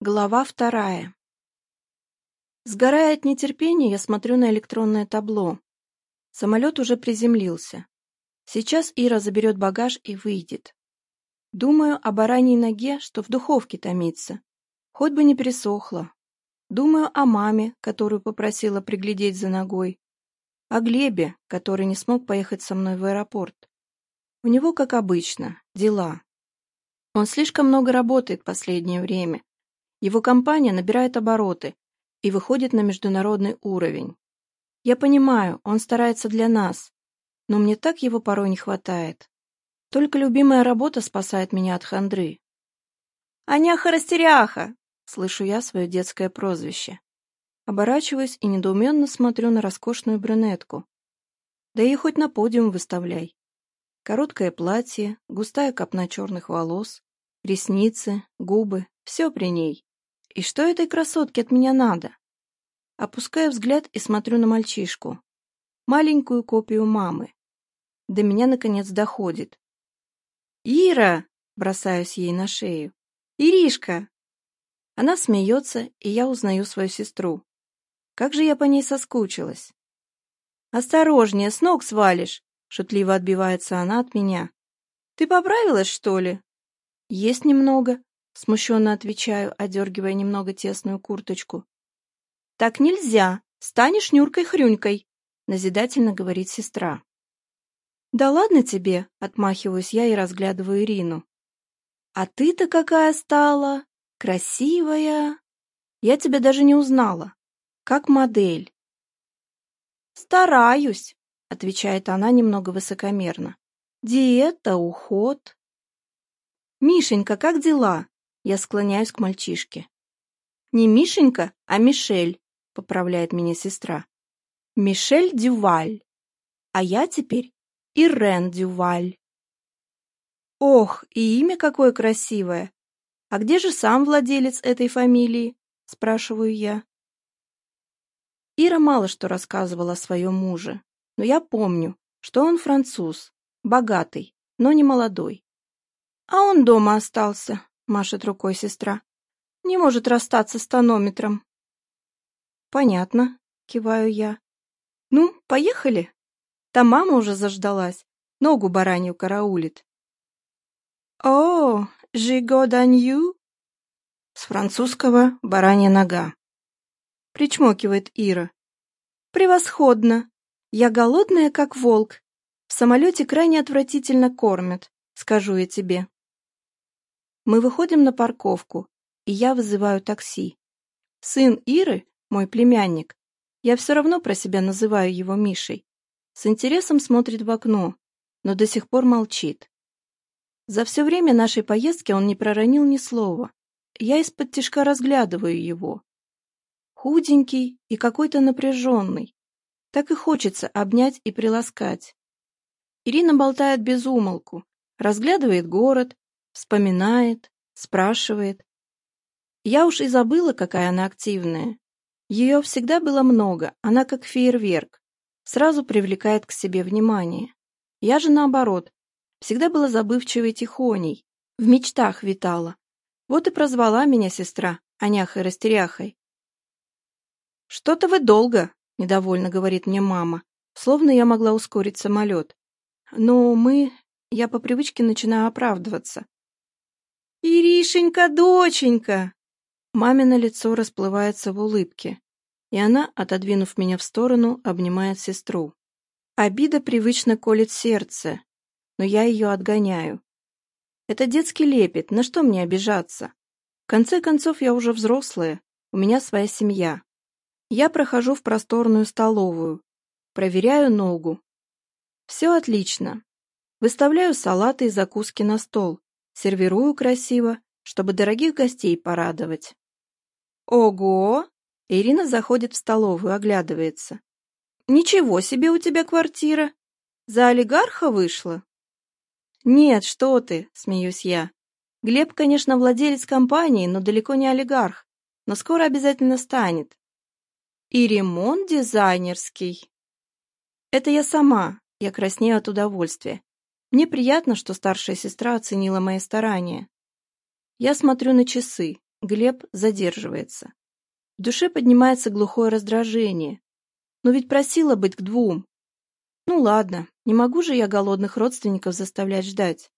Глава вторая. Сгорая от нетерпения, я смотрю на электронное табло. Самолет уже приземлился. Сейчас Ира заберет багаж и выйдет. Думаю о бараньей ноге, что в духовке томится. Хоть бы не пересохло. Думаю о маме, которую попросила приглядеть за ногой. О Глебе, который не смог поехать со мной в аэропорт. У него, как обычно, дела. Он слишком много работает последнее время его компания набирает обороты и выходит на международный уровень. Я понимаю, он старается для нас, но мне так его порой не хватает. Только любимая работа спасает меня от хандры. «Аняха-растеряха!» — слышу я свое детское прозвище. Оборачиваюсь и недоуменно смотрю на роскошную брюнетку. Да и хоть на подиум выставляй. Короткое платье, густая копна черных волос, ресницы, губы — все при ней. И что этой красотки от меня надо? Опускаю взгляд и смотрю на мальчишку. Маленькую копию мамы. До меня, наконец, доходит. «Ира!» — бросаюсь ей на шею. «Иришка!» Она смеется, и я узнаю свою сестру. Как же я по ней соскучилась. «Осторожнее, с ног свалишь!» — шутливо отбивается она от меня. «Ты поправилась, что ли?» «Есть немного», Смущенно отвечаю, одергивая немного тесную курточку. «Так нельзя! Станешь Нюркой-хрюнькой!» — назидательно говорит сестра. «Да ладно тебе!» — отмахиваюсь я и разглядываю Ирину. «А ты-то какая стала! Красивая! Я тебя даже не узнала. Как модель!» «Стараюсь!» — отвечает она немного высокомерно. «Диета, уход!» «Мишенька, как дела?» Я склоняюсь к мальчишке. «Не Мишенька, а Мишель», — поправляет меня сестра. «Мишель Дюваль. А я теперь Ирен Дюваль». «Ох, и имя какое красивое! А где же сам владелец этой фамилии?» — спрашиваю я. Ира мало что рассказывала о своем муже, но я помню, что он француз, богатый, но не молодой. А он дома остался, — машет рукой сестра. «Не может расстаться с тонометром». «Понятно», — киваю я. «Ну, поехали?» Та мама уже заждалась, ногу баранью караулит. «О, жигоданью?» С французского «баранья нога». Причмокивает Ира. «Превосходно! Я голодная, как волк. В самолете крайне отвратительно кормят, скажу я тебе. Мы выходим на парковку, и я вызываю такси. Сын Иры, мой племянник, я все равно про себя называю его Мишей, с интересом смотрит в окно, но до сих пор молчит. За все время нашей поездки он не проронил ни слова. Я из-под тишка разглядываю его. Худенький и какой-то напряженный. Так и хочется обнять и приласкать. Ирина болтает без умолку, разглядывает город, вспоминает, спрашивает. Я уж и забыла, какая она активная. Ее всегда было много, она как фейерверк, сразу привлекает к себе внимание. Я же наоборот, всегда была забывчивой тихоней, в мечтах витала. Вот и прозвала меня сестра Аняхой-растеряхой. «Что-то вы долго», — недовольно говорит мне мама, словно я могла ускорить самолет. Но мы... Я по привычке начинаю оправдываться. «Иришенька, доченька!» Мамино лицо расплывается в улыбке, и она, отодвинув меня в сторону, обнимает сестру. Обида привычно колет сердце, но я ее отгоняю. Это детский лепет, на что мне обижаться? В конце концов, я уже взрослая, у меня своя семья. Я прохожу в просторную столовую, проверяю ногу. Все отлично. Выставляю салаты и закуски на стол, Сервирую красиво, чтобы дорогих гостей порадовать. Ого! Ирина заходит в столовую, оглядывается. Ничего себе у тебя квартира! За олигарха вышла? Нет, что ты, смеюсь я. Глеб, конечно, владелец компании, но далеко не олигарх, но скоро обязательно станет. И ремонт дизайнерский. Это я сама, я краснею от удовольствия. Мне приятно, что старшая сестра оценила мои старания. Я смотрю на часы. Глеб задерживается. В душе поднимается глухое раздражение. Но ведь просила быть к двум. Ну ладно, не могу же я голодных родственников заставлять ждать.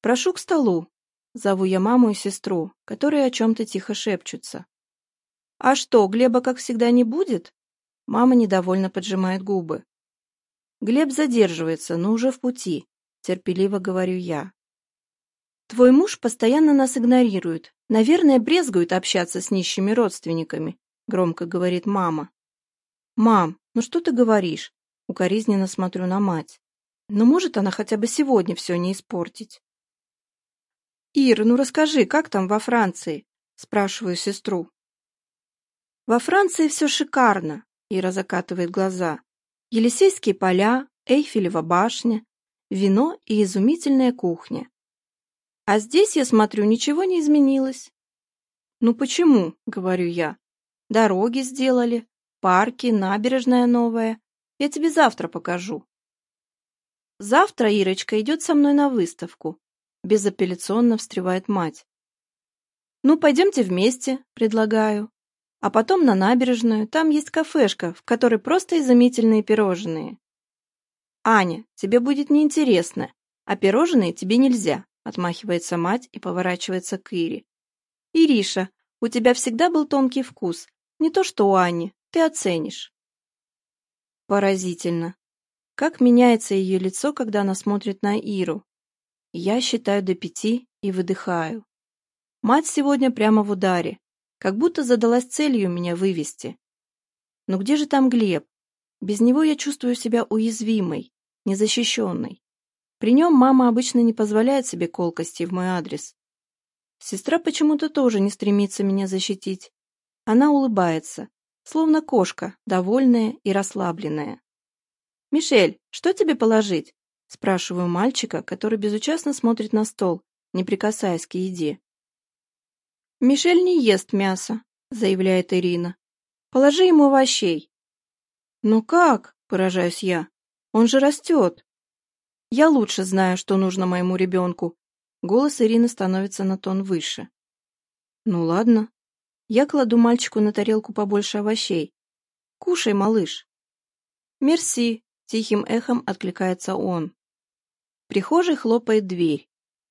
Прошу к столу. Зову я маму и сестру, которые о чем-то тихо шепчутся. А что, Глеба, как всегда, не будет? Мама недовольно поджимает губы. Глеб задерживается, но уже в пути терпеливо говорю я. Твой муж постоянно нас игнорирует. Наверное, брезгует общаться с нищими родственниками, громко говорит мама. Мам, ну что ты говоришь? Укоризненно смотрю на мать. Но может она хотя бы сегодня все не испортить. Ира, ну расскажи, как там во Франции? Спрашиваю сестру. Во Франции все шикарно, Ира закатывает глаза. Елисейские поля, Эйфелева башня, вино и изумительная кухня. А здесь, я смотрю, ничего не изменилось. «Ну почему?» — говорю я. «Дороги сделали, парки, набережная новая. Я тебе завтра покажу». «Завтра Ирочка идет со мной на выставку», — безапелляционно встревает мать. «Ну, пойдемте вместе», — предлагаю. «А потом на набережную, там есть кафешка, в которой просто изумительные пирожные». «Аня, тебе будет неинтересно, а пирожные тебе нельзя», — отмахивается мать и поворачивается к Ире. «Ириша, у тебя всегда был тонкий вкус. Не то что у Ани, ты оценишь». Поразительно. Как меняется ее лицо, когда она смотрит на Иру. Я считаю до пяти и выдыхаю. Мать сегодня прямо в ударе, как будто задалась целью меня вывести. Но где же там Глеб? Без него я чувствую себя уязвимой, незащищенной. При нем мама обычно не позволяет себе колкости в мой адрес. Сестра почему-то тоже не стремится меня защитить. Она улыбается, словно кошка, довольная и расслабленная. «Мишель, что тебе положить?» спрашиваю мальчика, который безучастно смотрит на стол, не прикасаясь к еде. «Мишель не ест мясо», — заявляет Ирина. «Положи ему овощей. Ну как?» – поражаюсь я. «Он же растет!» «Я лучше знаю, что нужно моему ребенку!» Голос Ирины становится на тон выше. «Ну ладно». Я кладу мальчику на тарелку побольше овощей. «Кушай, малыш!» «Мерси!» – тихим эхом откликается он. В прихожей хлопает дверь,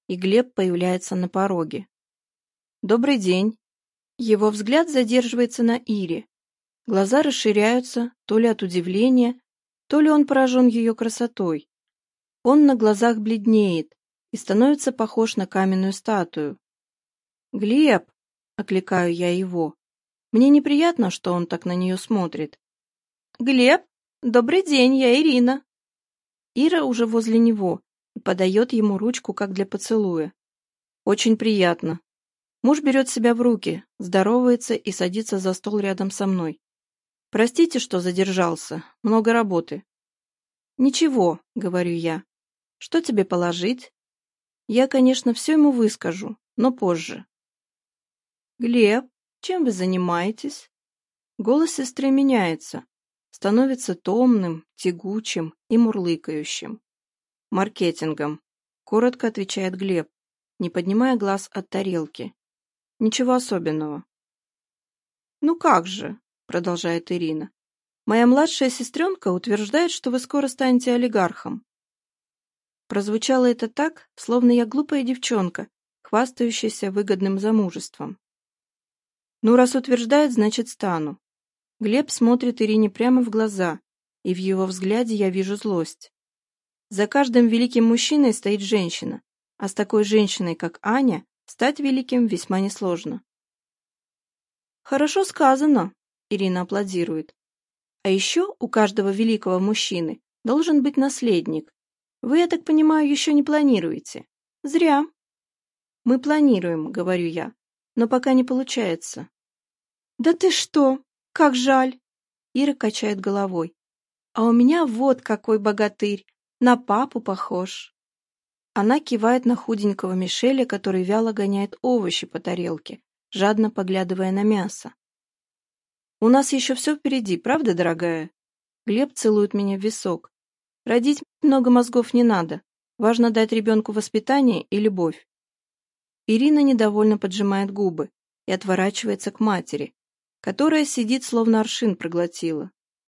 и Глеб появляется на пороге. «Добрый день!» Его взгляд задерживается на Ире, Глаза расширяются, то ли от удивления, то ли он поражен ее красотой. Он на глазах бледнеет и становится похож на каменную статую. «Глеб!» — окликаю я его. Мне неприятно, что он так на нее смотрит. «Глеб, добрый день, я Ирина!» Ира уже возле него и подает ему ручку, как для поцелуя. «Очень приятно». Муж берет себя в руки, здоровается и садится за стол рядом со мной. Простите, что задержался. Много работы. Ничего, говорю я. Что тебе положить? Я, конечно, все ему выскажу, но позже. Глеб, чем вы занимаетесь? Голос сестры меняется, становится томным, тягучим и мурлыкающим. Маркетингом, коротко отвечает Глеб, не поднимая глаз от тарелки. Ничего особенного. Ну как же, продолжает Ирина. «Моя младшая сестренка утверждает, что вы скоро станете олигархом». Прозвучало это так, словно я глупая девчонка, хвастающаяся выгодным замужеством. «Ну, раз утверждает, значит, стану». Глеб смотрит Ирине прямо в глаза, и в его взгляде я вижу злость. За каждым великим мужчиной стоит женщина, а с такой женщиной, как Аня, стать великим весьма несложно. «Хорошо сказано», Ирина аплодирует. А еще у каждого великого мужчины должен быть наследник. Вы, я так понимаю, еще не планируете. Зря. Мы планируем, говорю я, но пока не получается. Да ты что? Как жаль. Ира качает головой. А у меня вот какой богатырь. На папу похож. Она кивает на худенького Мишеля, который вяло гоняет овощи по тарелке, жадно поглядывая на мясо. У нас еще все впереди, правда, дорогая? Глеб целует меня в висок. Родить много мозгов не надо. Важно дать ребенку воспитание и любовь. Ирина недовольно поджимает губы и отворачивается к матери, которая сидит, словно аршин проглотила.